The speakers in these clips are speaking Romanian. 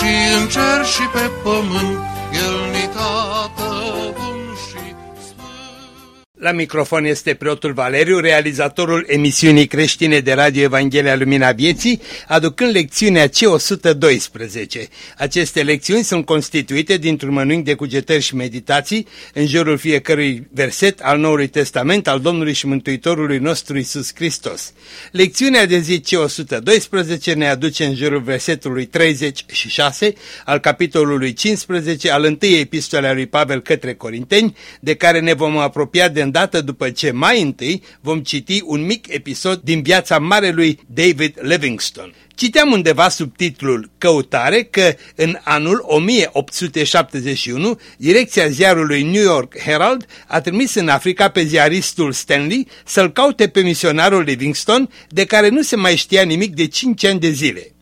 și în cer și pe pământ, El ni tată la microfon este preotul Valeriu, realizatorul emisiunii creștine de Radio Evanghelia Lumina Vieții, aducând lecțiunea C112. Aceste lecțiuni sunt constituite dintr-un mănânc de cugetări și meditații în jurul fiecărui verset al Noului Testament al Domnului și Mântuitorului nostru Isus Hristos. Lecțiunea de zi C112 ne aduce în jurul versetului 36 al capitolului 15 al întâiei epistole a lui Pavel către Corinteni, de care ne vom apropia de îndată după ce mai întâi vom citi un mic episod din viața marelui David Livingstone. Citeam undeva sub titlul Căutare că în anul 1871 direcția ziarului New York Herald a trimis în Africa pe ziaristul Stanley să-l caute pe misionarul Livingstone de care nu se mai știa nimic de 5 ani de zile.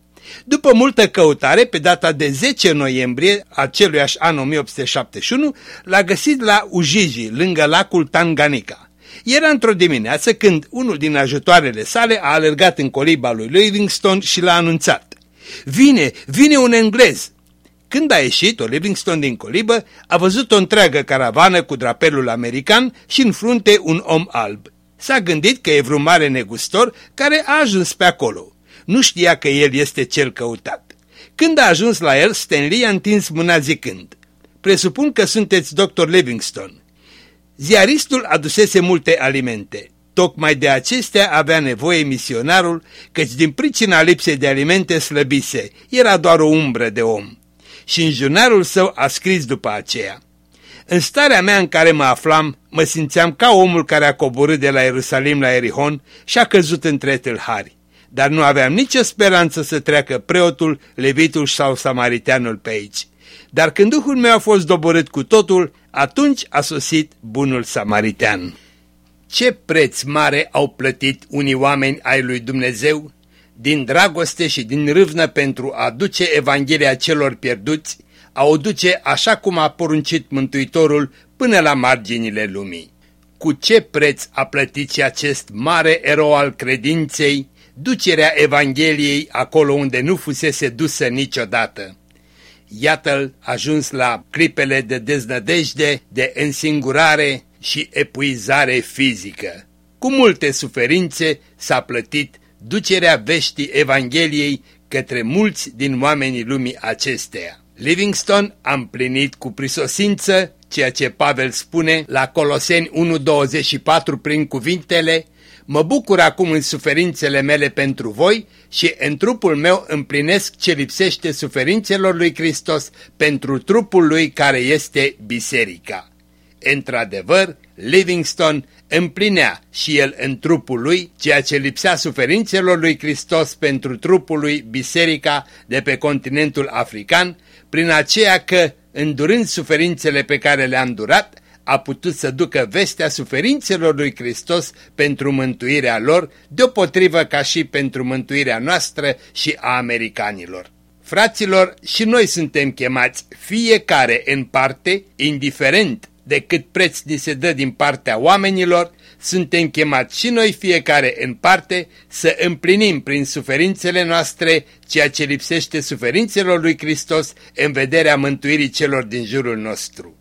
După multă căutare, pe data de 10 noiembrie aceluiași an 1871, l-a găsit la Ujiji, lângă lacul Tanganyika. Era într-o dimineață când unul din ajutoarele sale a alergat în coliba lui Livingstone și l-a anunțat. Vine, vine un englez! Când a ieșit, o Livingstone din colibă a văzut o întreagă caravană cu drapelul american și în frunte un om alb. S-a gândit că e vreun mare negustor care a ajuns pe acolo. Nu știa că el este cel căutat. Când a ajuns la el, Stanley a întins mâna zicând, Presupun că sunteți dr. Livingstone. Ziaristul adusese multe alimente. Tocmai de acestea avea nevoie misionarul, căci din pricina lipsei de alimente slăbise, era doar o umbră de om. Și în jurnalul său a scris după aceea. În starea mea în care mă aflam, mă simțeam ca omul care a coborât de la Ierusalim la Erihon și a căzut între tâlhari dar nu aveam nicio speranță să treacă preotul, levitul sau samariteanul pe aici. Dar când Duhul meu a fost doborât cu totul, atunci a sosit bunul samaritean. Ce preț mare au plătit unii oameni ai lui Dumnezeu din dragoste și din râvnă pentru a duce Evanghelia celor pierduți, a o duce așa cum a poruncit Mântuitorul până la marginile lumii. Cu ce preț a plătit și acest mare erou al credinței, ducerea Evangheliei acolo unde nu fusese dusă niciodată. Iată-l ajuns la clipele de deznădejde, de însingurare și epuizare fizică. Cu multe suferințe s-a plătit ducerea veștii Evangheliei către mulți din oamenii lumii acesteia. Livingstone a împlinit cu prisosință ceea ce Pavel spune la Coloseni 1.24 prin cuvintele Mă bucur acum în suferințele mele pentru voi și în trupul meu împlinesc ce lipsește suferințelor lui Hristos pentru trupul lui care este biserica. Într-adevăr, Livingstone împlinea și el în trupul lui ceea ce lipsea suferințelor lui Hristos pentru trupul lui biserica de pe continentul african, prin aceea că, îndurând suferințele pe care le-a îndurat, a putut să ducă vestea suferințelor lui Hristos pentru mântuirea lor, deopotrivă ca și pentru mântuirea noastră și a americanilor. Fraților, și noi suntem chemați fiecare în parte, indiferent de cât preț ni se dă din partea oamenilor, suntem chemați și noi fiecare în parte să împlinim prin suferințele noastre ceea ce lipsește suferințelor lui Hristos în vederea mântuirii celor din jurul nostru.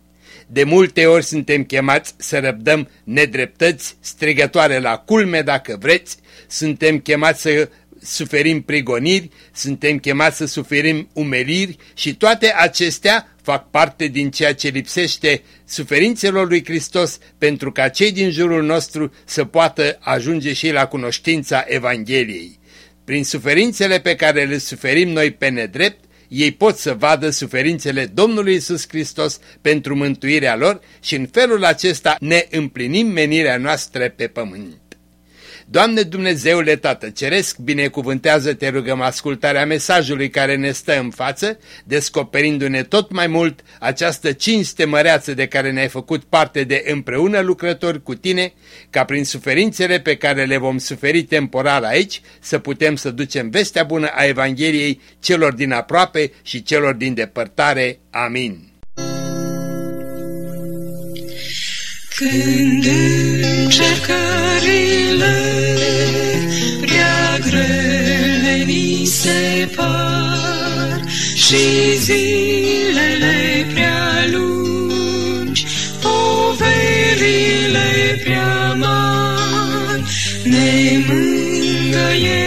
De multe ori suntem chemați să răbdăm nedreptăți strigătoare la culme dacă vreți, suntem chemați să suferim prigoniri, suntem chemați să suferim umeliri și toate acestea fac parte din ceea ce lipsește suferințelor lui Hristos pentru ca cei din jurul nostru să poată ajunge și la cunoștința Evangheliei. Prin suferințele pe care le suferim noi pe nedrept, ei pot să vadă suferințele Domnului Isus Hristos pentru mântuirea lor și în felul acesta ne împlinim menirea noastră pe pământ. Doamne Dumnezeule Tată Ceresc, binecuvântează-te rugăm ascultarea mesajului care ne stă în față, descoperindu-ne tot mai mult această cinste măreață de care ne-ai făcut parte de împreună lucrători cu tine, ca prin suferințele pe care le vom suferi temporal aici, să putem să ducem vestea bună a Evangheliei celor din aproape și celor din depărtare. Amin. Când încercările prea grele ni se par și zilele prea lungi, poverile prea mari, ne mângăie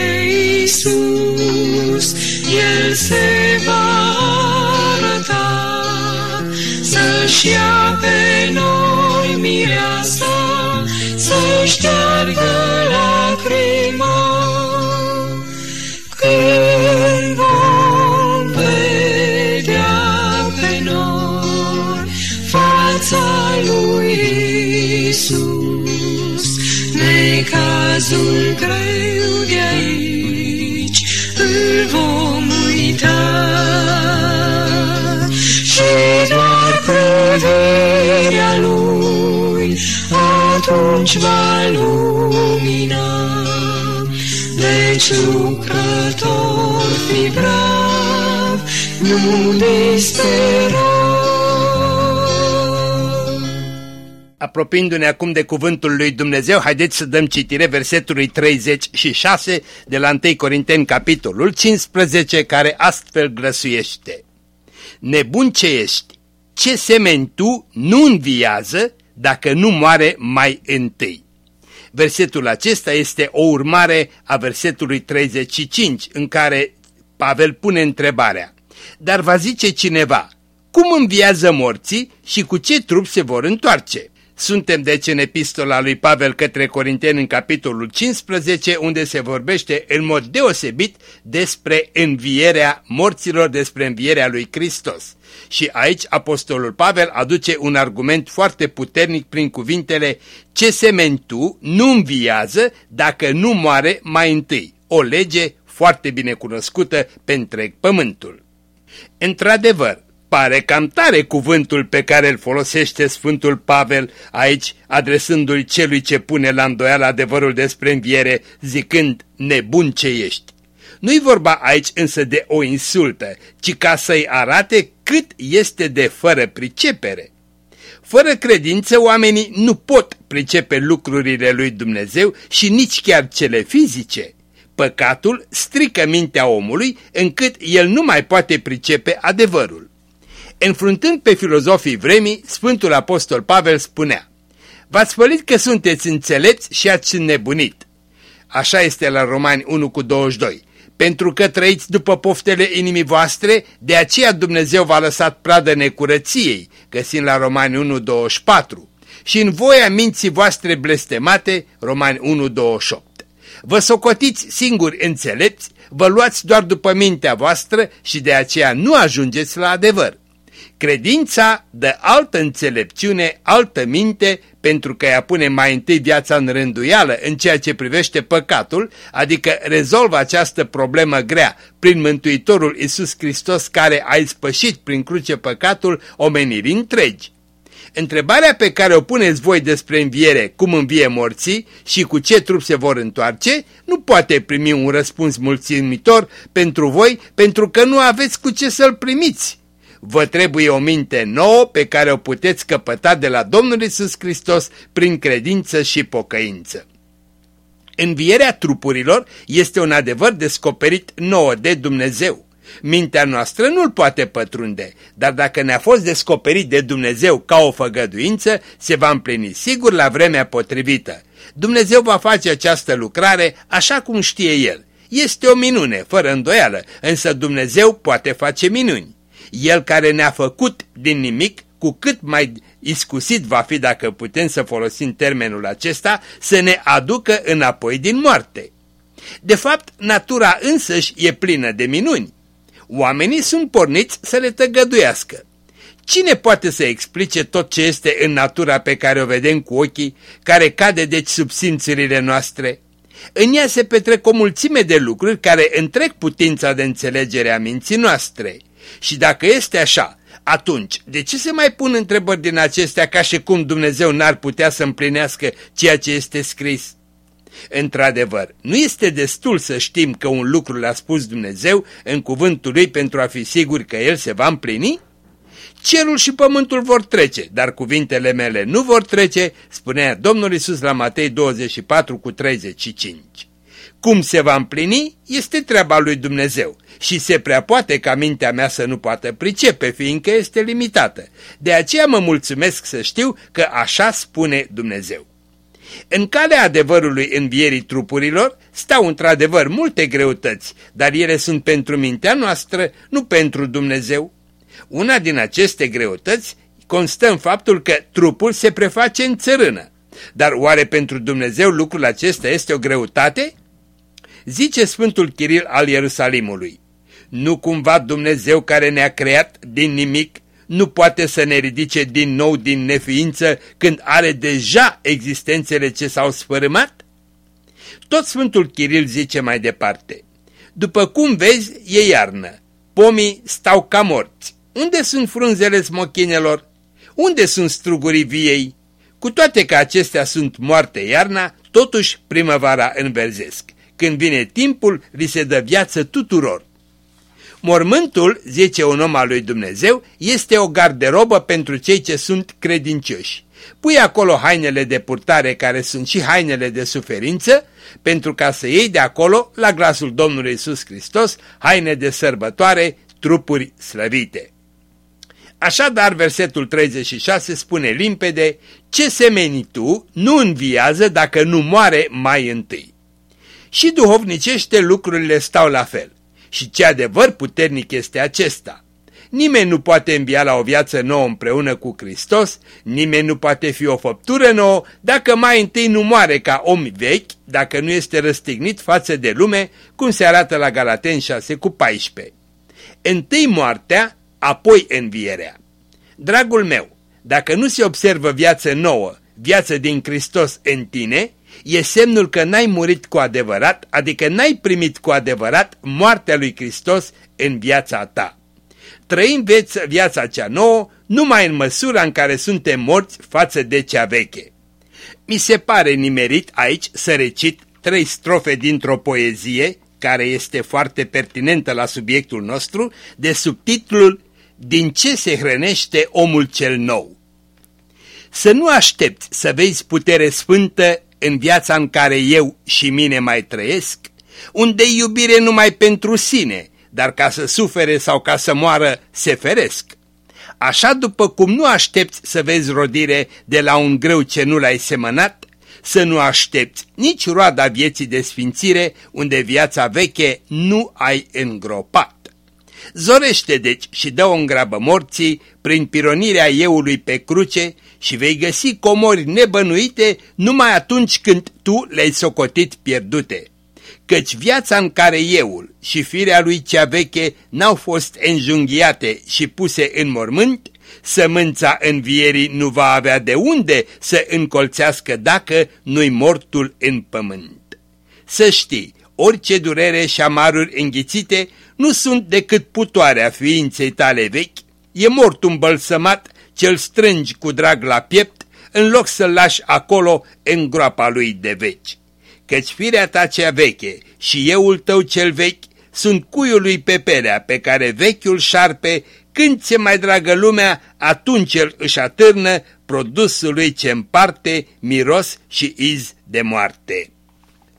Iisus, El se să-și ia pe noi mireasa, să șteargă lacrima. Când vom vedea pe noi fața lui Iisus, necazul greu de aici îl vom uita. Atunci va lumina. Deci lucrător fi brav, nu dispera. Apropiindu-ne acum de cuvântul lui Dumnezeu, haideți să dăm citire versetului 36 de la 1 Corinteni, capitolul 15, care astfel grăsuiește. Nebun ce ești, ce semeni tu nu înviază dacă nu moare mai întâi. Versetul acesta este o urmare a versetului 35, în care Pavel pune întrebarea. Dar va zice cineva, cum înviază morții și cu ce trup se vor întoarce? Suntem deci în epistola lui Pavel către Corinteni în capitolul 15, unde se vorbește în mod deosebit despre învierea morților, despre învierea lui Hristos. Și aici apostolul Pavel aduce un argument foarte puternic prin cuvintele Ce semeni tu nu înviază dacă nu moare mai întâi. O lege foarte bine cunoscută pe întreg pământul. Într-adevăr, pare cam tare cuvântul pe care îl folosește Sfântul Pavel aici, adresându-i celui ce pune la îndoială adevărul despre înviere, zicând, nebun ce ești. Nu-i vorba aici însă de o insultă, ci ca să-i arate cât este de fără pricepere. Fără credință, oamenii nu pot pricepe lucrurile lui Dumnezeu și nici chiar cele fizice. Păcatul strică mintea omului încât el nu mai poate pricepe adevărul. Înfruntând pe filozofii vremii, Sfântul Apostol Pavel spunea V-ați spălit că sunteți înțelepți și ați înnebunit. Așa este la Romani 1 cu 22. Pentru că trăiți după poftele inimii voastre, de aceea Dumnezeu v-a lăsat pradă necurăției, găsind la Romani 1, 24. Și în voia minții voastre blestemate, Romani 1, 28. Vă socotiți singuri înțelepți, vă luați doar după mintea voastră și de aceea nu ajungeți la adevăr. Credința dă altă înțelepciune, altă minte, pentru că ea pune mai întâi viața în rânduială în ceea ce privește păcatul, adică rezolvă această problemă grea prin Mântuitorul Isus Hristos care a ispășit prin cruce păcatul omenirii întregi. Întrebarea pe care o puneți voi despre înviere, cum învie morții și cu ce trup se vor întoarce, nu poate primi un răspuns mulțumitor pentru voi, pentru că nu aveți cu ce să-l primiți. Vă trebuie o minte nouă pe care o puteți căpăta de la Domnul Isus Hristos prin credință și pocăință. Învierea trupurilor este un adevăr descoperit nouă de Dumnezeu. Mintea noastră nu-l poate pătrunde, dar dacă ne-a fost descoperit de Dumnezeu ca o făgăduință, se va împlini sigur la vremea potrivită. Dumnezeu va face această lucrare așa cum știe El. Este o minune, fără îndoială, însă Dumnezeu poate face minuni. El care ne-a făcut din nimic, cu cât mai iscusit va fi dacă putem să folosim termenul acesta, să ne aducă înapoi din moarte. De fapt, natura însăși e plină de minuni. Oamenii sunt porniți să le tăgăduiască. Cine poate să explice tot ce este în natura pe care o vedem cu ochii, care cade deci sub simțurile noastre? În ea se petrec o mulțime de lucruri care întrec putința de înțelegere a minții noastre. Și dacă este așa, atunci, de ce se mai pun întrebări din acestea ca și cum Dumnezeu n-ar putea să împlinească ceea ce este scris? Într-adevăr, nu este destul să știm că un lucru l-a spus Dumnezeu în cuvântul lui pentru a fi sigur că el se va împlini? Cerul și pământul vor trece, dar cuvintele mele nu vor trece, spunea Domnul Isus la Matei 24 cu 35. Cum se va împlini este treaba lui Dumnezeu și se prea poate ca mintea mea să nu poată pricepe, fiindcă este limitată. De aceea mă mulțumesc să știu că așa spune Dumnezeu. În calea adevărului învierii trupurilor stau într-adevăr multe greutăți, dar ele sunt pentru mintea noastră, nu pentru Dumnezeu. Una din aceste greutăți constă în faptul că trupul se preface în țărână. Dar oare pentru Dumnezeu lucrul acesta este o greutate? Zice Sfântul Chiril al Ierusalimului. Nu cumva Dumnezeu care ne-a creat din nimic nu poate să ne ridice din nou din neființă când are deja existențele ce s-au sfărâmat? Tot Sfântul Chiril zice mai departe. După cum vezi, e iarnă. Pomii stau ca morți. Unde sunt frunzele smochinelor? Unde sunt strugurii viei? Cu toate că acestea sunt moarte iarna, totuși primăvara înverzesc. Când vine timpul, li se dă viață tuturor. Mormântul, zice un om al lui Dumnezeu, este o garderobă pentru cei ce sunt credincioși. Pui acolo hainele de purtare care sunt și hainele de suferință, pentru ca să iei de acolo, la glasul Domnului Isus Hristos, haine de sărbătoare, trupuri slăvite. Așadar, versetul 36 spune limpede, ce semeni tu nu înviază dacă nu moare mai întâi. Și duhovnicește lucrurile stau la fel. Și ce adevăr puternic este acesta. Nimeni nu poate învia la o viață nouă împreună cu Hristos, nimeni nu poate fi o făptură nouă dacă mai întâi nu moare ca om vechi, dacă nu este răstignit față de lume, cum se arată la Galaten 6 cu 14. Întâi moartea, apoi învierea. Dragul meu, dacă nu se observă viață nouă, viață din Hristos în tine, e semnul că n-ai murit cu adevărat, adică n-ai primit cu adevărat moartea lui Hristos în viața ta. Trăim viața cea nouă numai în măsura în care suntem morți față de cea veche. Mi se pare nimerit aici să recit trei strofe dintr-o poezie, care este foarte pertinentă la subiectul nostru, de subtitlul Din ce se hrănește omul cel nou? Să nu aștepți să vezi putere sfântă în viața în care eu și mine mai trăiesc, unde iubire numai pentru sine, dar ca să sufere sau ca să moară se feresc. Așa după cum nu aștepți să vezi rodire de la un greu ce nu l-ai semănat, să nu aștepți nici roada vieții de sfințire unde viața veche nu ai îngropat. Zorește deci și dă o grabă morții prin pironirea euului pe cruce și vei găsi comori nebănuite numai atunci când tu le-ai socotit pierdute. Căci viața în care euul și firea lui cea veche n-au fost înjunghiate și puse în mormânt, sămânța învierii nu va avea de unde să încolțească dacă nu-i mortul în pământ. Să știi, orice durere și amaruri înghițite nu sunt decât putoarea ființei tale vechi, e mortul îmbălsămat ce-l strângi cu drag la piept, în loc să-l lași acolo în groapa lui de veci. Căci firea ta cea veche și euul tău cel vechi sunt cuiul lui Peperea pe care vechiul șarpe, când ți mai dragă lumea, atunci el își atârnă produsul lui ce împarte miros și iz de moarte.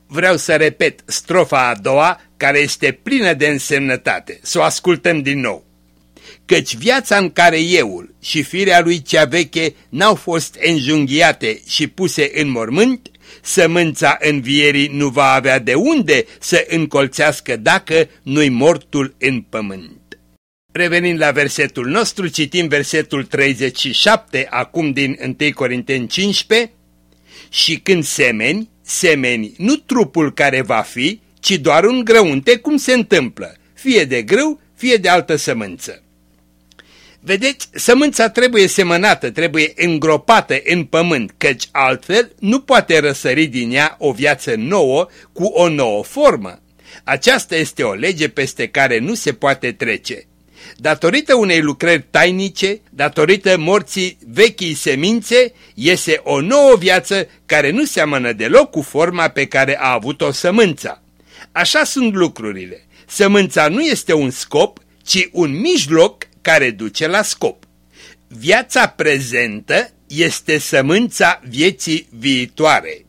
Vreau să repet strofa a doua, care este plină de însemnătate. Să o ascultăm din nou căci viața în care euul și firea lui cea veche n-au fost înjunghiate și puse în mormânt, sămânța învierii nu va avea de unde să încolțească dacă nu-i mortul în pământ. Revenind la versetul nostru, citim versetul 37, acum din 1 Corinteni 15, și când semeni, semeni nu trupul care va fi, ci doar un grăunte cum se întâmplă, fie de grâu, fie de altă sămânță. Vedeți, sămânța trebuie semănată, trebuie îngropată în pământ, căci altfel nu poate răsări din ea o viață nouă cu o nouă formă. Aceasta este o lege peste care nu se poate trece. Datorită unei lucrări tainice, datorită morții vechii semințe, iese o nouă viață care nu seamănă deloc cu forma pe care a avut-o sămânța. Așa sunt lucrurile. Sămânța nu este un scop, ci un mijloc care duce la scop. Viața prezentă este sămânța vieții viitoare.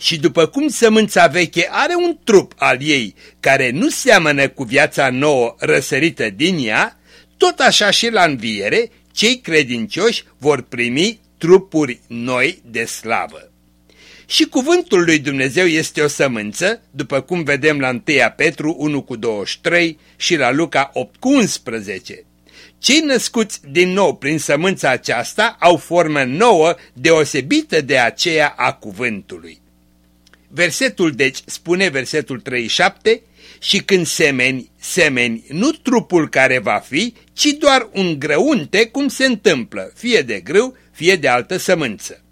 Și după cum sămânța veche are un trup al ei care nu seamănă cu viața nouă răsărită din ea, tot așa și la înviere cei credincioși vor primi trupuri noi de slavă. Și cuvântul lui Dumnezeu este o sămânță, după cum vedem la 1 Petru 1 cu 23 și la Luca 8 cu 11. Cei născuți din nou prin sămânța aceasta au formă nouă deosebită de aceea a cuvântului. Versetul deci spune, versetul 37, și când semeni, semeni nu trupul care va fi, ci doar un grăunte cum se întâmplă, fie de grâu, fie de altă sămânță.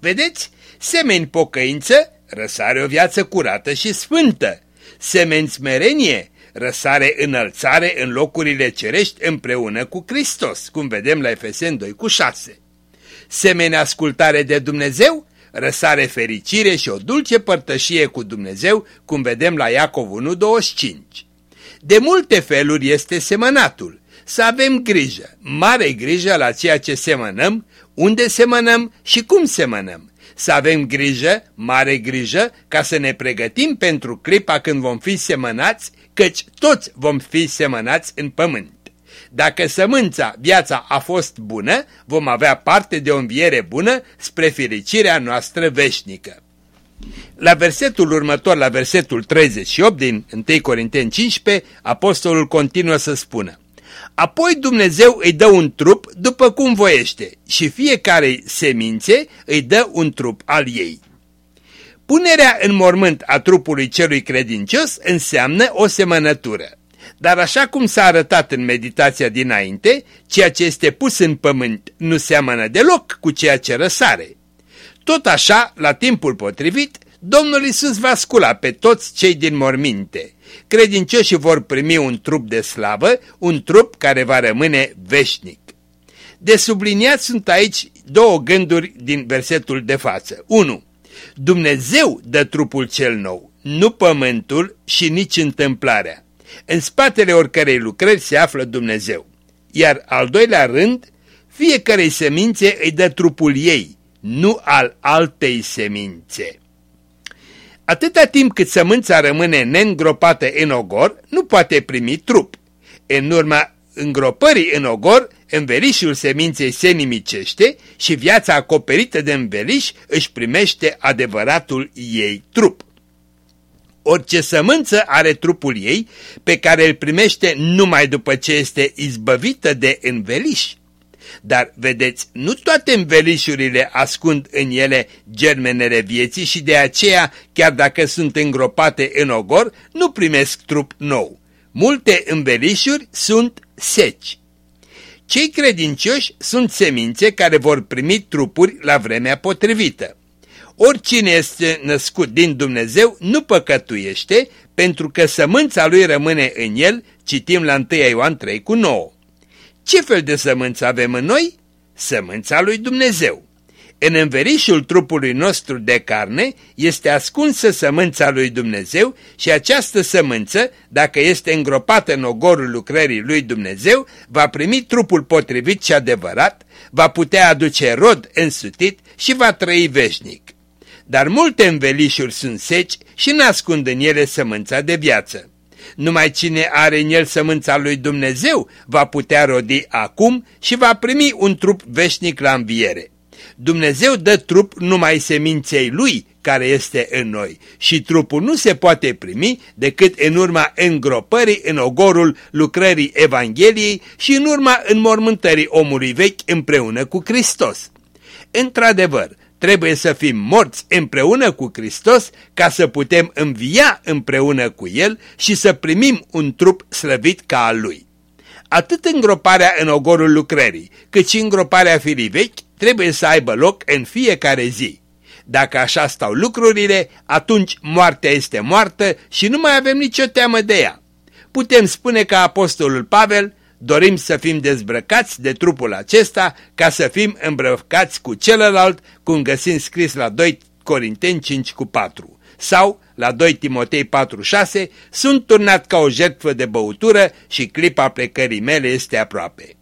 Vedeți? Semeni pocăință, răsare o viață curată și sfântă. Semenți smerenie, răsare înălțare în locurile cerești împreună cu Hristos, cum vedem la Efesen 2 cu 6. Semeni ascultare de Dumnezeu, răsare fericire și o dulce părtășie cu Dumnezeu, cum vedem la Iacov 1.25. De multe feluri este semănatul. Să avem grijă, mare grijă la ceea ce semănăm, unde semănăm și cum semănăm. Să avem grijă, mare grijă, ca să ne pregătim pentru clipa când vom fi semănați, căci toți vom fi semănați în pământ. Dacă sămânța, viața a fost bună, vom avea parte de o înviere bună spre fericirea noastră veșnică. La versetul următor, la versetul 38 din 1 Corinteni 15, apostolul continuă să spună Apoi Dumnezeu îi dă un trup după cum voiește și fiecare semințe îi dă un trup al ei. Punerea în mormânt a trupului celui credincios înseamnă o semănătură. Dar așa cum s-a arătat în meditația dinainte, ceea ce este pus în pământ nu seamănă deloc cu ceea ce răsare. Tot așa, la timpul potrivit, Domnul Isus va scula pe toți cei din morminte. Credincioșii vor primi un trup de slavă, un trup care va rămâne veșnic. De subliniat sunt aici două gânduri din versetul de față. 1. Dumnezeu dă trupul cel nou, nu pământul și nici întâmplarea. În spatele oricărei lucrări se află Dumnezeu. Iar al doilea rând, fiecarei semințe îi dă trupul ei, nu al altei semințe. Atâta timp cât sămânța rămâne neîngropată în ogor, nu poate primi trup. În urma îngropării în ogor, învelișul seminței se nimicește și viața acoperită de înveliș își primește adevăratul ei trup. Orice sămânță are trupul ei pe care îl primește numai după ce este izbăvită de înveliș. Dar, vedeți, nu toate învelișurile ascund în ele germenele vieții și de aceea, chiar dacă sunt îngropate în ogor, nu primesc trup nou. Multe învelișuri sunt seci. Cei credincioși sunt semințe care vor primi trupuri la vremea potrivită. Oricine este născut din Dumnezeu nu păcătuiește, pentru că sămânța lui rămâne în el, citim la 1 Ioan 3 cu 9. Ce fel de sămânță avem în noi? Sămânța lui Dumnezeu. În înverișul trupului nostru de carne este ascunsă sămânța lui Dumnezeu și această sămânță, dacă este îngropată în ogorul lucrării lui Dumnezeu, va primi trupul potrivit și adevărat, va putea aduce rod însutit și va trăi veșnic. Dar multe învelișuri sunt seci și n-ascund în ele sămânța de viață. Numai cine are în el sămânța lui Dumnezeu va putea rodi acum și va primi un trup veșnic la înviere. Dumnezeu dă trup numai seminței lui care este în noi și trupul nu se poate primi decât în urma îngropării în ogorul lucrării Evangheliei și în urma înmormântării omului vechi împreună cu Hristos. Într-adevăr, trebuie să fim morți împreună cu Hristos ca să putem învia împreună cu El și să primim un trup slăvit ca al Lui. Atât îngroparea în ogorul lucrării, cât și îngroparea firii vechi trebuie să aibă loc în fiecare zi. Dacă așa stau lucrurile, atunci moartea este moartă și nu mai avem nicio teamă de ea. Putem spune că apostolul Pavel dorim să fim dezbrăcați de trupul acesta ca să fim îmbrăcați cu celălalt, cum găsim scris la 2 Corinteni 5 cu 4 sau la 2 Timotei 4,6, sunt turnat ca o jertfă de băutură și clipa plecării mele este aproape.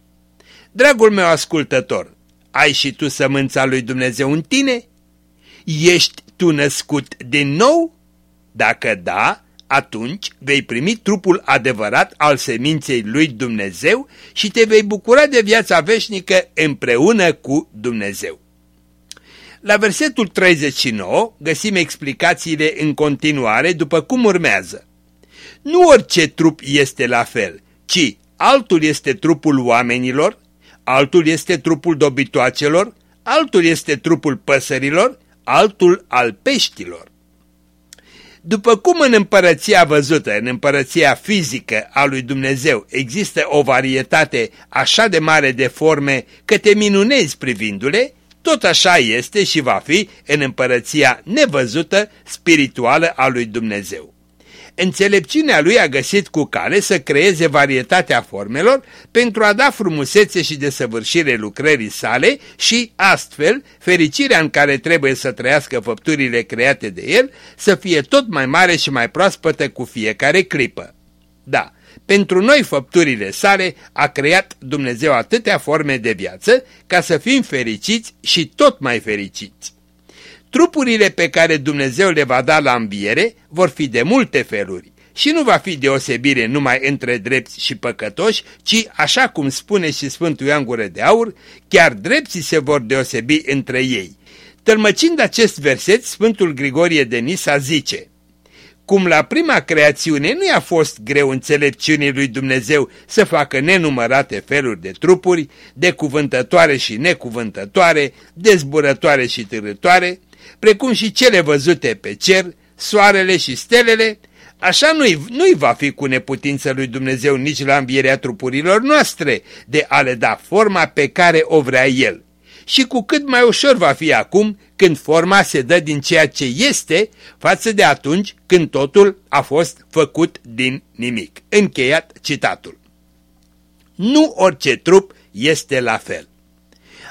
Dragul meu ascultător, ai și tu sămânța lui Dumnezeu în tine? Ești tu născut din nou? Dacă da, atunci vei primi trupul adevărat al seminței lui Dumnezeu și te vei bucura de viața veșnică împreună cu Dumnezeu. La versetul 39 găsim explicațiile în continuare după cum urmează. Nu orice trup este la fel, ci altul este trupul oamenilor, altul este trupul dobitoacelor, altul este trupul păsărilor, altul al peștilor. După cum în împărăția văzută, în împărăția fizică a lui Dumnezeu, există o varietate așa de mare de forme că te minunezi privindu-le, tot așa este și va fi în împărăția nevăzută, spirituală a lui Dumnezeu. Înțelepciunea lui a găsit cu cale să creeze varietatea formelor pentru a da frumusețe și desăvârșire lucrării sale și, astfel, fericirea în care trebuie să trăiască făpturile create de el să fie tot mai mare și mai proaspătă cu fiecare clipă. Da, pentru noi făpturile sale a creat Dumnezeu atâtea forme de viață ca să fim fericiți și tot mai fericiți. Trupurile pe care Dumnezeu le va da la înviere vor fi de multe feluri și nu va fi deosebire numai între drepți și păcătoși, ci, așa cum spune și Sfântul Ioan Gură de Aur, chiar drepții se vor deosebi între ei. Tălmăcind acest verset, Sfântul Grigorie de Nisa zice Cum la prima creațiune nu i-a fost greu înțelepciunii lui Dumnezeu să facă nenumărate feluri de trupuri, de cuvântătoare și necuvântătoare, de zburătoare și târătoare, precum și cele văzute pe cer, soarele și stelele, așa nu-i nu, -i, va fi cu neputință lui Dumnezeu nici la învierea trupurilor noastre de a le da forma pe care o vrea El. Și cu cât mai ușor va fi acum când forma se dă din ceea ce este față de atunci când totul a fost făcut din nimic. Încheiat citatul. Nu orice trup este la fel.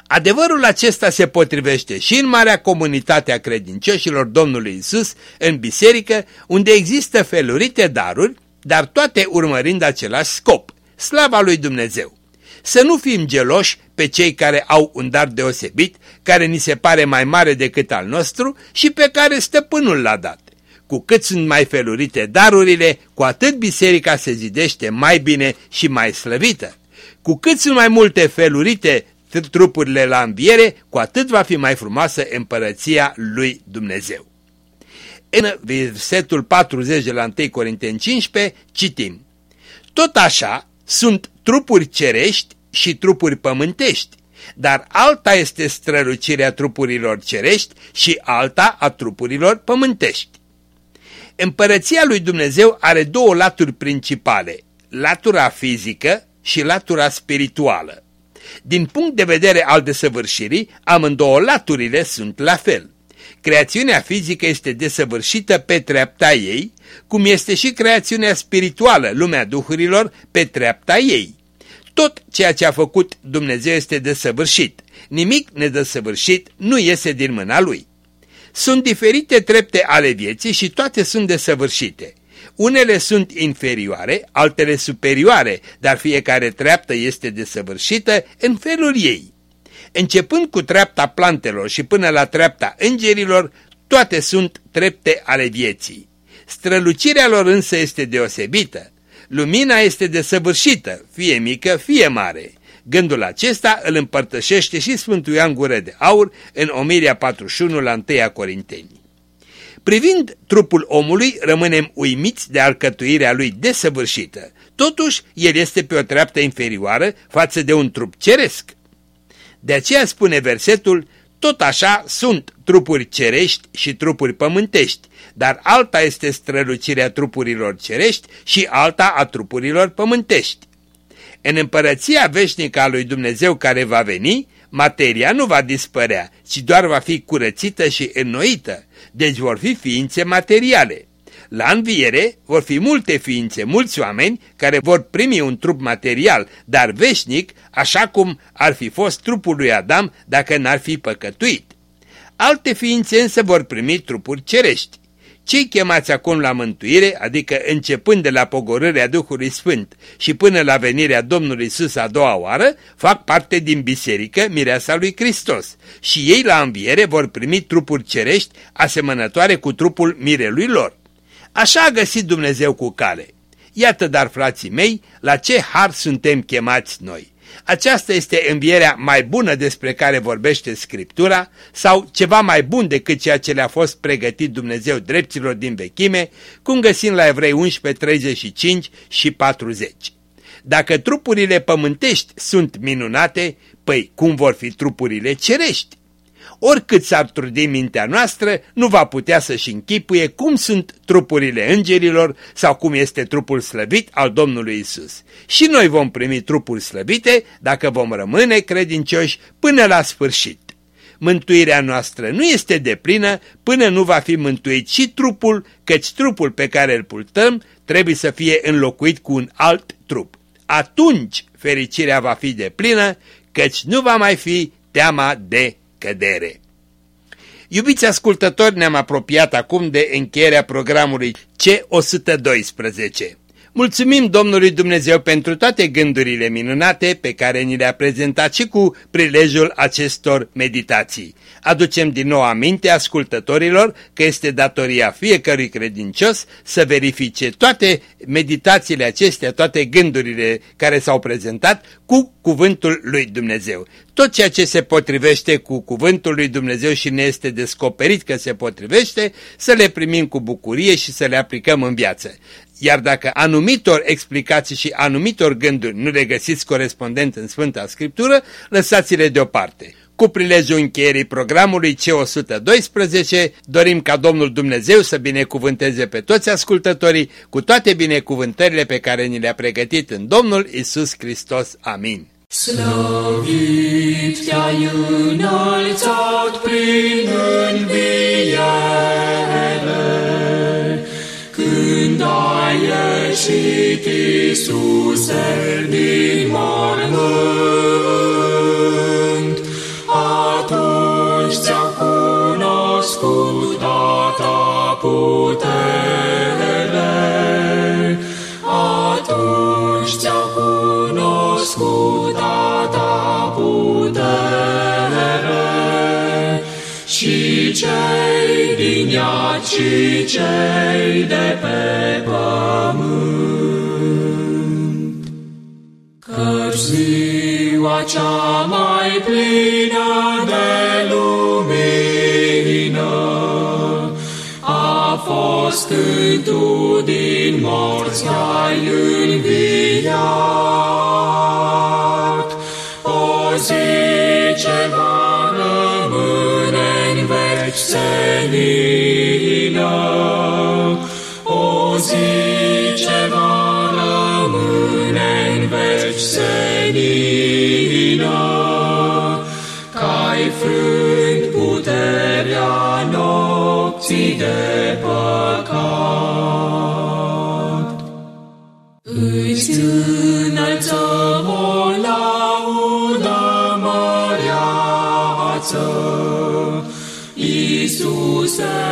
Adevărul acesta se potrivește și în marea comunitate a credincioșilor Domnului Isus, în biserică, unde există felurite daruri, dar toate urmărind același scop, slava lui Dumnezeu. Să nu fim geloși pe cei care au un dar deosebit, care ni se pare mai mare decât al nostru și pe care stăpânul l-a dat. Cu cât sunt mai felurite darurile, cu atât biserica se zidește mai bine și mai slăvită. Cu cât sunt mai multe felurite trupurile la înviere, cu atât va fi mai frumoasă împărăția lui Dumnezeu. În versetul 40 de la 1 Corinteni 15 citim Tot așa sunt trupuri cerești și trupuri pământești, dar alta este strălucirea trupurilor cerești și alta a trupurilor pământești. Împărăția lui Dumnezeu are două laturi principale, latura fizică și latura spirituală. Din punct de vedere al desăvârșirii, amândouă laturile sunt la fel. Creațiunea fizică este desăvârșită pe treapta ei, cum este și creațiunea spirituală, lumea duhurilor, pe treapta ei. Tot ceea ce a făcut Dumnezeu este desăvârșit. Nimic nedesăvârșit nu iese din mâna Lui. Sunt diferite trepte ale vieții și toate sunt desăvârșite. Unele sunt inferioare, altele superioare, dar fiecare treaptă este desăvârșită în felul ei. Începând cu treapta plantelor și până la treapta îngerilor, toate sunt trepte ale vieții. Strălucirea lor însă este deosebită. Lumina este desăvârșită, fie mică, fie mare. Gândul acesta îl împărtășește și Sfântul Ioan Gură de Aur în Omilia 41 la 1 Corinteni. Privind trupul omului, rămânem uimiți de alcătuirea lui desăvârșită. Totuși, el este pe o treaptă inferioară față de un trup ceresc. De aceea spune versetul, tot așa sunt trupuri cerești și trupuri pământești, dar alta este strălucirea trupurilor cerești și alta a trupurilor pământești. În împărăția veșnică a lui Dumnezeu care va veni, materia nu va dispărea, ci doar va fi curățită și înnoită, deci vor fi ființe materiale. La înviere vor fi multe ființe, mulți oameni care vor primi un trup material, dar veșnic, așa cum ar fi fost trupul lui Adam dacă n-ar fi păcătuit. Alte ființe însă vor primi trupuri cerești. Cei chemați acum la mântuire, adică începând de la pogorârea Duhului Sfânt și până la venirea Domnului Isus a doua oară, fac parte din biserică mireasa lui Hristos și ei la înviere vor primi trupuri cerești asemănătoare cu trupul mirelui lor. Așa a găsit Dumnezeu cu cale. Iată dar, frații mei, la ce har suntem chemați noi. Aceasta este învierea mai bună despre care vorbește Scriptura sau ceva mai bun decât ceea ce le-a fost pregătit Dumnezeu dreptilor din vechime, cum găsim la Evrei 11, 35 și 40. Dacă trupurile pământești sunt minunate, păi cum vor fi trupurile cerești? Oricât s-ar trudi mintea noastră, nu va putea să-și închipuie cum sunt trupurile îngerilor sau cum este trupul slăvit al Domnului Isus. Și noi vom primi trupuri slăvite dacă vom rămâne credincioși până la sfârșit. Mântuirea noastră nu este deplină până nu va fi mântuit și trupul, căci trupul pe care îl purtăm trebuie să fie înlocuit cu un alt trup. Atunci fericirea va fi deplină, căci nu va mai fi teama de cădere. Iubiți ascultători, ne-am apropiat acum de încheierea programului C112. Mulțumim Domnului Dumnezeu pentru toate gândurile minunate pe care ni le-a prezentat și cu prilejul acestor meditații. Aducem din nou aminte ascultătorilor că este datoria fiecărui credincios să verifice toate meditațiile acestea, toate gândurile care s-au prezentat cu cuvântul lui Dumnezeu. Tot ceea ce se potrivește cu cuvântul lui Dumnezeu și ne este descoperit că se potrivește, să le primim cu bucurie și să le aplicăm în viață. Iar dacă anumitor explicații și anumitor gânduri nu le găsiți corespondent în Sfânta Scriptură, lăsați-le deoparte. Cu prilejul încheierii programului C112, dorim ca Domnul Dumnezeu să binecuvânteze pe toți ascultătorii cu toate binecuvântările pe care ni le-a pregătit în Domnul Isus Hristos. Amin. Slăvit te-ai înălțat prin înviere, când ai ieșit, Iisuse, din mormânt, atunci ți-a cunoscut ta putere, cei din ea și cei de pe pământ. Căci ziua cea mai plină de lumină a fost când tu din morți ai înviat. O zi ce va rămâne în veci senină, că-ai frânt puterea nopții de păcat. Îți înălțăm o laudă măreață, Iisuse,